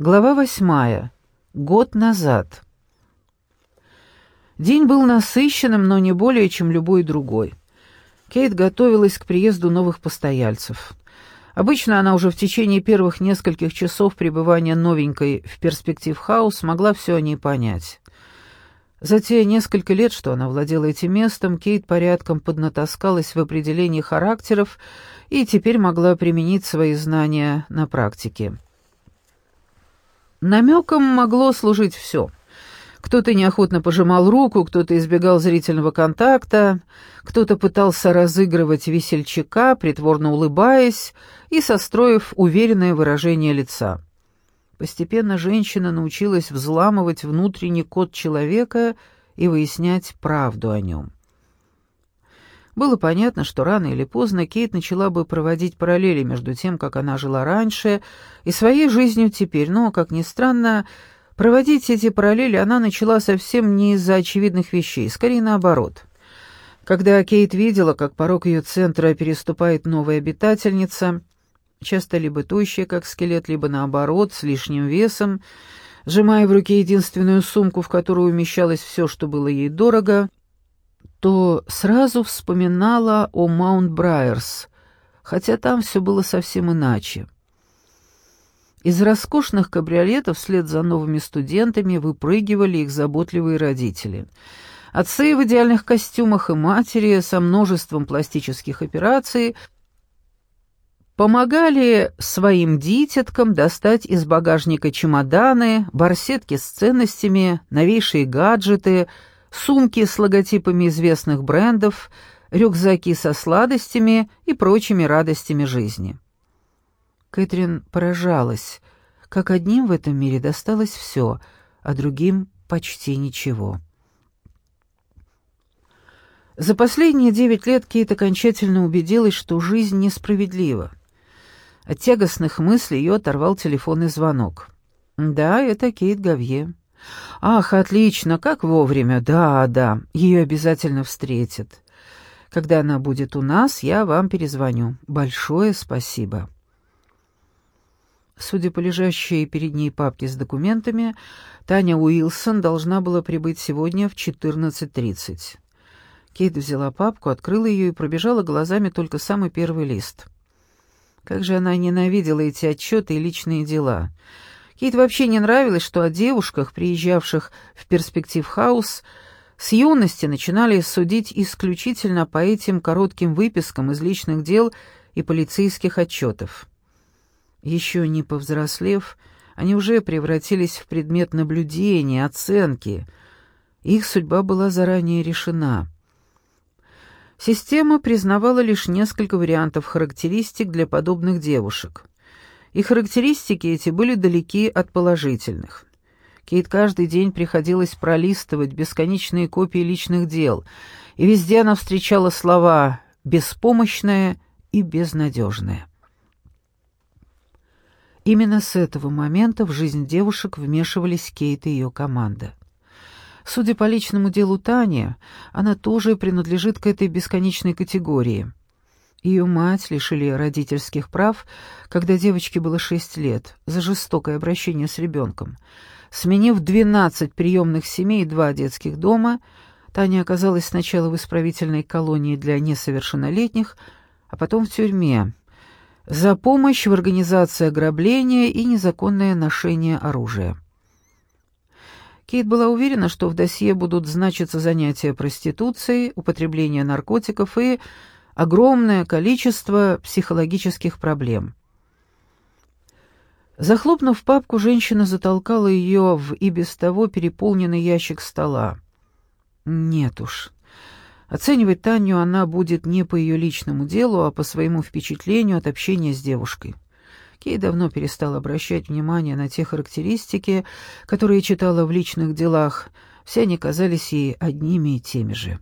Глава восьмая. Год назад. День был насыщенным, но не более, чем любой другой. Кейт готовилась к приезду новых постояльцев. Обычно она уже в течение первых нескольких часов пребывания новенькой в перспектив хаус могла все о ней понять. За те несколько лет, что она владела этим местом, Кейт порядком поднатаскалась в определении характеров и теперь могла применить свои знания на практике. Намеком могло служить все. Кто-то неохотно пожимал руку, кто-то избегал зрительного контакта, кто-то пытался разыгрывать весельчака, притворно улыбаясь и состроив уверенное выражение лица. Постепенно женщина научилась взламывать внутренний код человека и выяснять правду о нем. Было понятно, что рано или поздно Кейт начала бы проводить параллели между тем, как она жила раньше, и своей жизнью теперь, но, как ни странно, проводить эти параллели она начала совсем не из-за очевидных вещей, скорее наоборот. Когда Кейт видела, как порог ее центра переступает новая обитательница, часто либо тощая, как скелет, либо наоборот, с лишним весом, сжимая в руке единственную сумку, в которую умещалось все, что было ей дорого, то сразу вспоминала о Маунт-Брайерс, хотя там все было совсем иначе. Из роскошных кабриолетов вслед за новыми студентами выпрыгивали их заботливые родители. Отцы в идеальных костюмах и матери со множеством пластических операций помогали своим дитяткам достать из багажника чемоданы, барсетки с ценностями, новейшие гаджеты — сумки с логотипами известных брендов, рюкзаки со сладостями и прочими радостями жизни. Кэтрин поражалась, как одним в этом мире досталось все, а другим почти ничего. За последние девять лет Кейт окончательно убедилась, что жизнь несправедлива. От тягостных мыслей ее оторвал телефонный звонок. Да, это Кейт Гавье. «Ах, отлично, как вовремя, да, да, ее обязательно встретят. Когда она будет у нас, я вам перезвоню. Большое спасибо». Судя по лежащей перед ней папке с документами, Таня Уилсон должна была прибыть сегодня в 14.30. Кейт взяла папку, открыла ее и пробежала глазами только самый первый лист. Как же она ненавидела эти отчеты и личные дела — Кейт вообще не нравилось, что о девушках, приезжавших в перспектив-хаус, с юности начинали судить исключительно по этим коротким выпискам из личных дел и полицейских отчетов. Еще не повзрослев, они уже превратились в предмет наблюдения, оценки. Их судьба была заранее решена. Система признавала лишь несколько вариантов характеристик для подобных девушек и характеристики эти были далеки от положительных. Кейт каждый день приходилось пролистывать бесконечные копии личных дел, и везде она встречала слова «беспомощная» и «безнадежная». Именно с этого момента в жизнь девушек вмешивались Кейт и ее команда. Судя по личному делу Тани, она тоже принадлежит к этой бесконечной категории. Ее мать лишили родительских прав, когда девочке было шесть лет, за жестокое обращение с ребенком. Сменив двенадцать приемных семей и два детских дома, Таня оказалась сначала в исправительной колонии для несовершеннолетних, а потом в тюрьме за помощь в организации ограбления и незаконное ношение оружия. Кейт была уверена, что в досье будут значиться занятия проституцией, употребление наркотиков и огромное количество психологических проблем. Захлопнув папку, женщина затолкала ее в и без того переполненный ящик стола. Нет уж. Оценивать Таню она будет не по ее личному делу, а по своему впечатлению от общения с девушкой. Кей давно перестал обращать внимание на те характеристики, которые читала в личных делах, все они казались ей одними и теми же.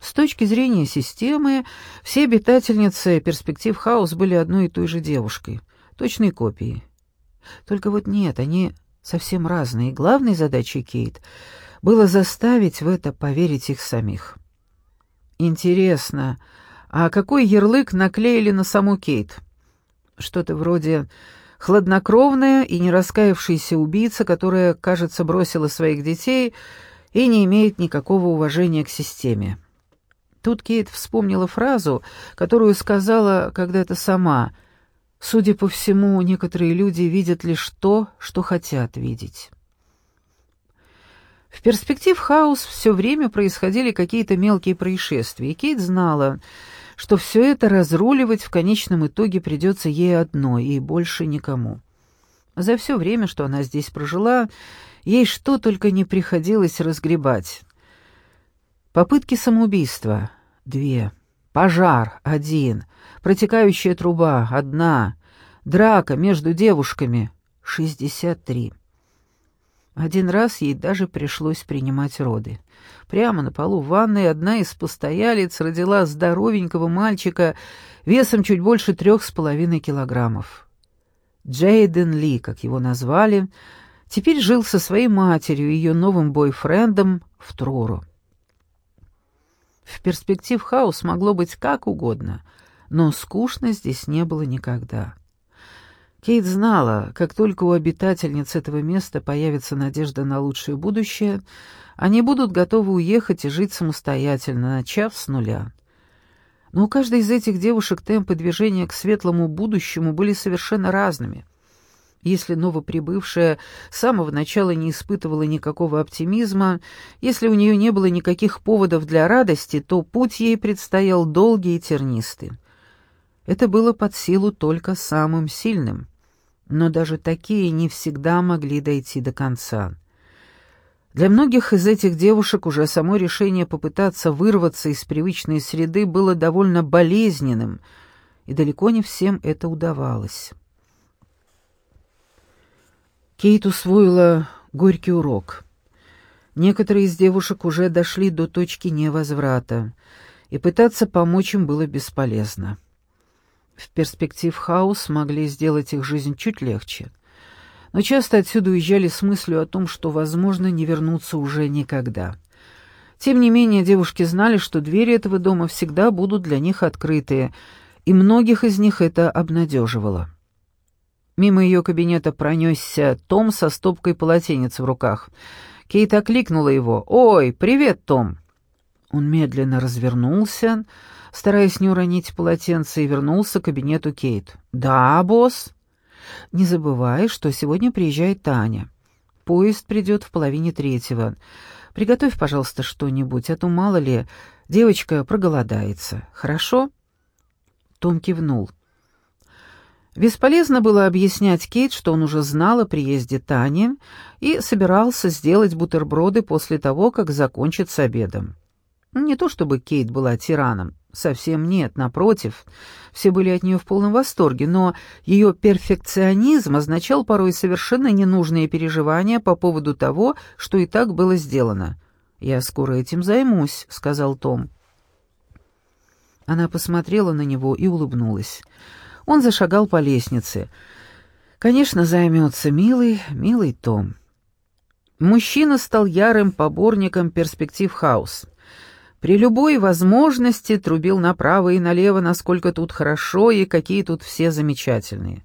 С точки зрения системы, все обитательницы перспектив хаус были одной и той же девушкой, точной копией. Только вот нет, они совсем разные, главной задачей Кейт было заставить в это поверить их самих. Интересно, а какой ярлык наклеили на саму Кейт? Что-то вроде Хладнокровная и не раскаявшаяся убийца, которая, кажется, бросила своих детей и не имеет никакого уважения к системе. Тут Кейт вспомнила фразу, которую сказала когда-то сама. «Судя по всему, некоторые люди видят лишь то, что хотят видеть». В перспектив хаус все время происходили какие-то мелкие происшествия, и Кейт знала, что все это разруливать в конечном итоге придется ей одной и больше никому. За все время, что она здесь прожила, ей что только не приходилось разгребать. Попытки самоубийства — две, пожар — один, протекающая труба — одна, драка между девушками — шестьдесят три. Один раз ей даже пришлось принимать роды. Прямо на полу ванной одна из постоялиц родила здоровенького мальчика весом чуть больше трех с половиной килограммов. Джейден Ли, как его назвали, теперь жил со своей матерью и ее новым бойфрендом в Трору. В перспектив хаос могло быть как угодно, но скучно здесь не было никогда. Кейт знала, как только у обитательниц этого места появится надежда на лучшее будущее, они будут готовы уехать и жить самостоятельно, начав с нуля. Но у каждой из этих девушек темпы движения к светлому будущему были совершенно разными. Если новоприбывшая с самого начала не испытывала никакого оптимизма, если у нее не было никаких поводов для радости, то путь ей предстоял долгий и тернистый. Это было под силу только самым сильным. Но даже такие не всегда могли дойти до конца. Для многих из этих девушек уже само решение попытаться вырваться из привычной среды было довольно болезненным, и далеко не всем это удавалось. Кейт усвоила горький урок. Некоторые из девушек уже дошли до точки невозврата, и пытаться помочь им было бесполезно. В перспектив хаос могли сделать их жизнь чуть легче. Но часто отсюда уезжали с мыслью о том, что, возможно, не вернуться уже никогда. Тем не менее, девушки знали, что двери этого дома всегда будут для них открытые, и многих из них это обнадеживало. Мимо ее кабинета пронесся Том со стопкой полотенец в руках. Кейт окликнула его. «Ой, привет, Том!» Он медленно развернулся, стараясь не уронить полотенце, и вернулся к кабинету Кейт. «Да, босс?» «Не забывай, что сегодня приезжает Таня. Поезд придет в половине третьего. Приготовь, пожалуйста, что-нибудь, а то, мало ли, девочка проголодается. Хорошо?» Том кивнул. Бесполезно было объяснять Кейт, что он уже знал о приезде Тани и собирался сделать бутерброды после того, как закончит с обедом. Не то чтобы Кейт была тираном, совсем нет, напротив, все были от нее в полном восторге, но ее перфекционизм означал порой совершенно ненужные переживания по поводу того, что и так было сделано. «Я скоро этим займусь», — сказал Том. Она посмотрела на него и улыбнулась. Он зашагал по лестнице. «Конечно, займется милый, милый Том». Мужчина стал ярым поборником перспектив хаус — при любой возможности трубил направо и налево, насколько тут хорошо и какие тут все замечательные.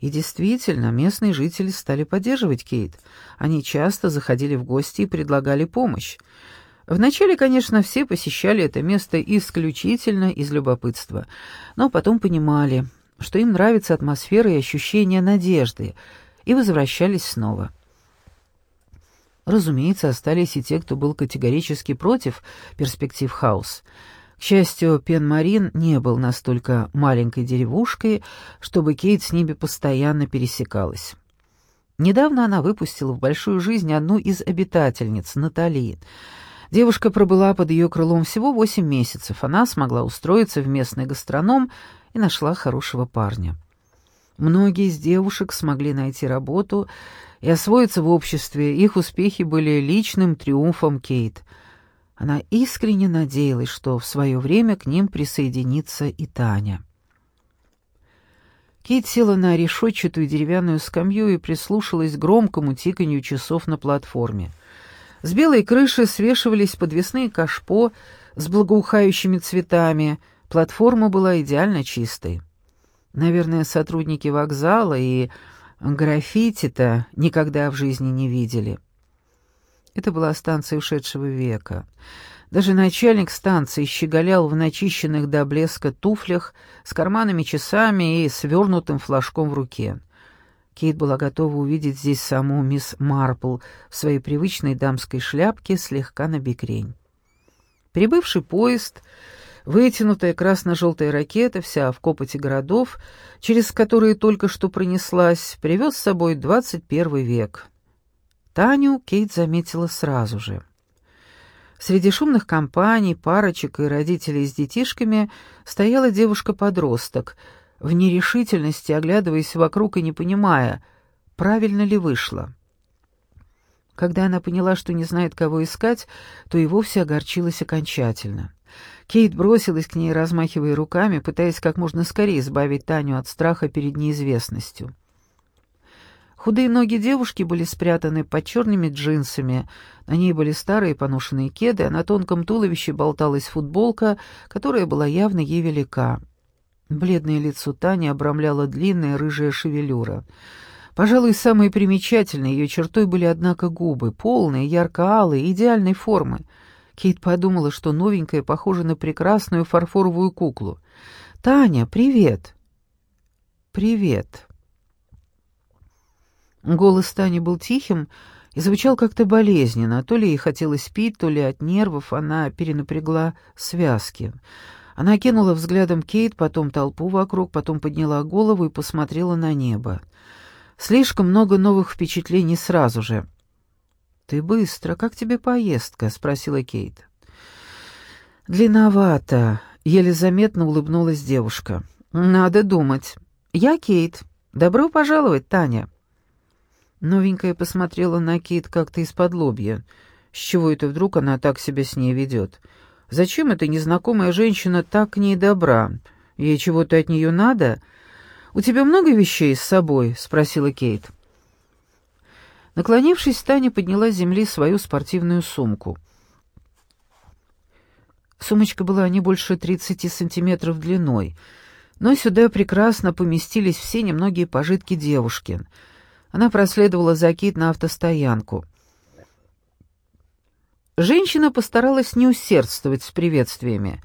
И действительно, местные жители стали поддерживать Кейт. Они часто заходили в гости и предлагали помощь. Вначале, конечно, все посещали это место исключительно из любопытства, но потом понимали, что им нравится атмосфера и ощущение надежды, и возвращались снова. Разумеется, остались и те, кто был категорически против перспектив хаус. К счастью, Пен-Марин не был настолько маленькой деревушкой, чтобы Кейт с ними постоянно пересекалась. Недавно она выпустила в большую жизнь одну из обитательниц, Натали. Девушка пробыла под ее крылом всего восемь месяцев. Она смогла устроиться в местный гастроном и нашла хорошего парня. Многие из девушек смогли найти работу и освоиться в обществе, их успехи были личным триумфом Кейт. Она искренне надеялась, что в свое время к ним присоединится и Таня. Кейт села на решетчатую деревянную скамью и прислушалась к громкому тиканью часов на платформе. С белой крыши свешивались подвесные кашпо с благоухающими цветами, платформа была идеально чистой. Наверное, сотрудники вокзала и граффити-то никогда в жизни не видели. Это была станция ушедшего века. Даже начальник станции щеголял в начищенных до блеска туфлях с карманами-часами и свернутым флажком в руке. Кейт была готова увидеть здесь саму мисс Марпл в своей привычной дамской шляпке слегка на бикрень. Прибывший поезд, вытянутая красно-желтая ракета, вся в копоте городов, через которые только что пронеслась, привез с собой двадцать первый век. Таню Кейт заметила сразу же. Среди шумных компаний, парочек и родителей с детишками стояла девушка-подросток — в нерешительности, оглядываясь вокруг и не понимая, правильно ли вышло. Когда она поняла, что не знает, кого искать, то и вовсе огорчилась окончательно. Кейт бросилась к ней, размахивая руками, пытаясь как можно скорее избавить Таню от страха перед неизвестностью. Худые ноги девушки были спрятаны под черными джинсами, на ней были старые поношенные кеды, а на тонком туловище болталась футболка, которая была явно ей велика. Бледное лицо Тани обрамляла длинная рыжая шевелюра. Пожалуй, самой примечательной ее чертой были, однако, губы, полные, ярко-алые, идеальной формы. Кейт подумала, что новенькая похожа на прекрасную фарфоровую куклу. «Таня, привет!» «Привет!» Голос Тани был тихим и звучал как-то болезненно. То ли ей хотелось пить, то ли от нервов она перенапрягла связки. Она кинула взглядом Кейт, потом толпу вокруг, потом подняла голову и посмотрела на небо. Слишком много новых впечатлений сразу же. «Ты быстро. Как тебе поездка?» — спросила Кейт. «Длинновато», — еле заметно улыбнулась девушка. «Надо думать. Я Кейт. Добро пожаловать, Таня». Новенькая посмотрела на Кейт как-то из-под лобья. С чего это вдруг она так себя с ней ведет? Зачем эта незнакомая женщина так к ней добра? Ей чего-то от нее надо? У тебя много вещей с собой?» — спросила Кейт. Наклонившись, Таня подняла с земли свою спортивную сумку. Сумочка была не больше 30 сантиметров длиной, но сюда прекрасно поместились все немногие пожитки девушки. Она проследовала за Кейт на автостоянку — Женщина постаралась не усердствовать с приветствиями,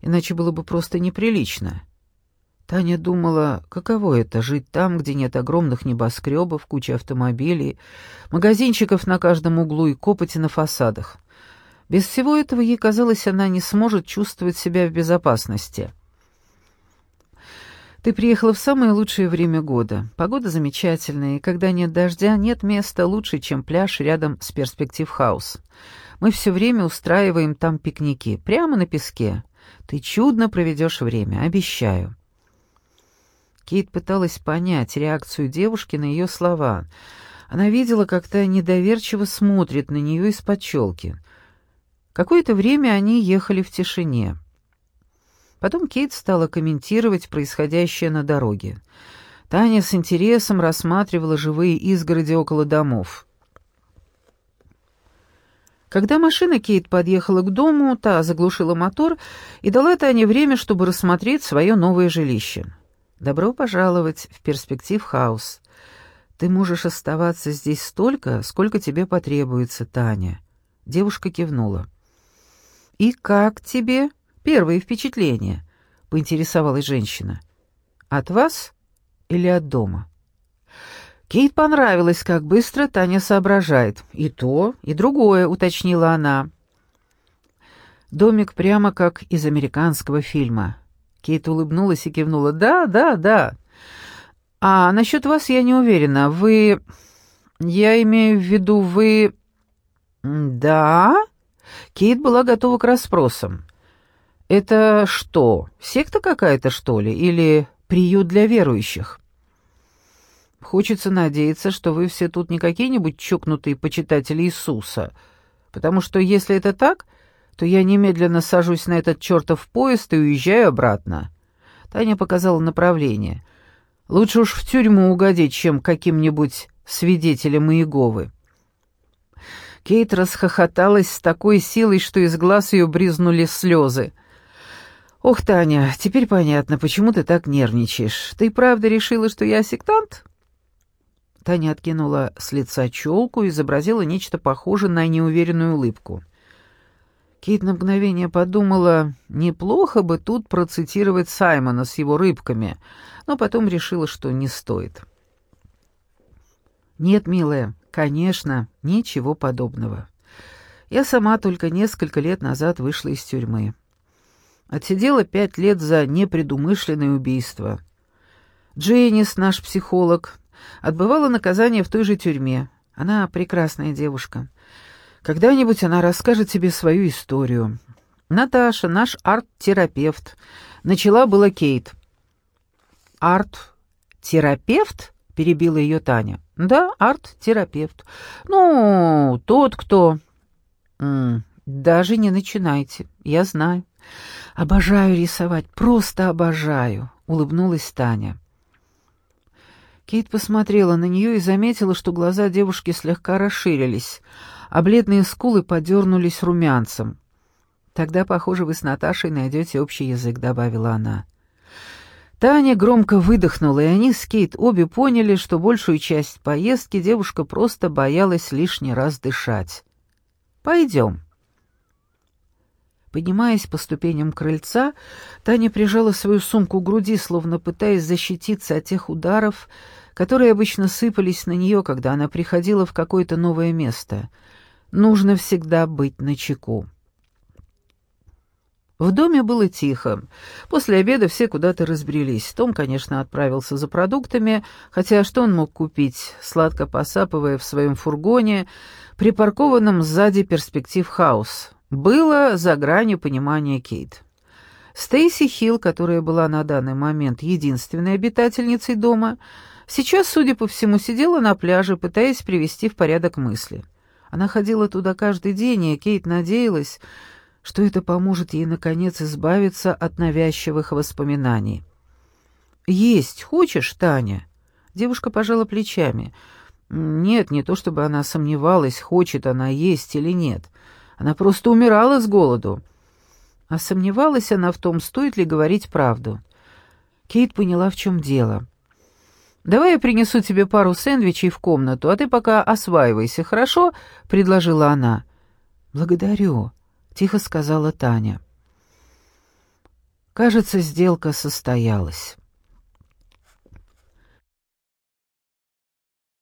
иначе было бы просто неприлично. Таня думала, каково это — жить там, где нет огромных небоскребов, кучи автомобилей, магазинчиков на каждом углу и копоти на фасадах. Без всего этого ей казалось, она не сможет чувствовать себя в безопасности. Ты приехала в самое лучшее время года. Погода замечательная, и когда нет дождя, нет места лучше, чем пляж рядом с перспектив хаус. Мы все время устраиваем там пикники, прямо на песке. Ты чудно проведешь время, обещаю». Кейт пыталась понять реакцию девушки на ее слова. Она видела, как та недоверчиво смотрит на нее из-под челки. Какое-то время они ехали в тишине. Потом Кейт стала комментировать происходящее на дороге. Таня с интересом рассматривала живые изгороди около домов. Когда машина Кейт подъехала к дому, та заглушила мотор и дала Тане время, чтобы рассмотреть свое новое жилище. «Добро пожаловать в перспектив хаус. Ты можешь оставаться здесь столько, сколько тебе потребуется, Таня». Девушка кивнула. «И как тебе первые впечатления?» — поинтересовалась женщина. «От вас или от дома?» Кейт понравилось, как быстро Таня соображает. «И то, и другое», — уточнила она. Домик прямо как из американского фильма. Кейт улыбнулась и кивнула. «Да, да, да. А насчет вас я не уверена. Вы... Я имею в виду, вы...» «Да?» Кейт была готова к расспросам. «Это что, секта какая-то, что ли? Или приют для верующих?» Хочется надеяться, что вы все тут не какие-нибудь чокнутые почитатели Иисуса, потому что если это так, то я немедленно сажусь на этот чертов поезд и уезжаю обратно». Таня показала направление. «Лучше уж в тюрьму угодить, чем каким-нибудь свидетелем Иеговы». Кейт расхохоталась с такой силой, что из глаз ее бризнули слезы. «Ох, Таня, теперь понятно, почему ты так нервничаешь. Ты правда решила, что я сектант?» Таня откинула с лица челку и изобразила нечто похожее на неуверенную улыбку. Кейт на мгновение подумала, неплохо бы тут процитировать Саймона с его рыбками, но потом решила, что не стоит. «Нет, милая, конечно, ничего подобного. Я сама только несколько лет назад вышла из тюрьмы. Отсидела пять лет за непредумышленное убийство. Дженнис, наш психолог, отбывала наказание в той же тюрьме. Она прекрасная девушка. Когда-нибудь она расскажет тебе свою историю. Наташа, наш арт-терапевт. Начала была Кейт. «Арт-терапевт?» — перебила ее Таня. «Да, арт-терапевт. Ну, тот, кто...» «Даже не начинайте, я знаю. Обожаю рисовать, просто обожаю», — улыбнулась Таня. Кейт посмотрела на нее и заметила, что глаза девушки слегка расширились, а бледные скулы подернулись румянцем. «Тогда, похоже, вы с Наташей найдете общий язык», — добавила она. Таня громко выдохнула, и они с Кейт обе поняли, что большую часть поездки девушка просто боялась лишний раз дышать. «Пойдем». Поднимаясь по ступеням крыльца, Таня прижала свою сумку к груди, словно пытаясь защититься от тех ударов, которые обычно сыпались на нее, когда она приходила в какое-то новое место. Нужно всегда быть начеку. В доме было тихо. После обеда все куда-то разбрелись. Том, конечно, отправился за продуктами, хотя что он мог купить, сладко посапывая в своем фургоне, припаркованном сзади Перспектив-хаус было за гранью понимания Кейт. Стейси Хилл, которая была на данный момент единственной обитательницей дома, сейчас, судя по всему, сидела на пляже, пытаясь привести в порядок мысли. Она ходила туда каждый день, и Кейт надеялась, что это поможет ей, наконец, избавиться от навязчивых воспоминаний. «Есть хочешь, Таня?» Девушка пожала плечами. «Нет, не то чтобы она сомневалась, хочет она есть или нет. Она просто умирала с голоду. А сомневалась она в том, стоит ли говорить правду. Кейт поняла, в чем дело. «Давай я принесу тебе пару сэндвичей в комнату, а ты пока осваивайся, хорошо?» — предложила она. «Благодарю», — тихо сказала Таня. Кажется, сделка состоялась.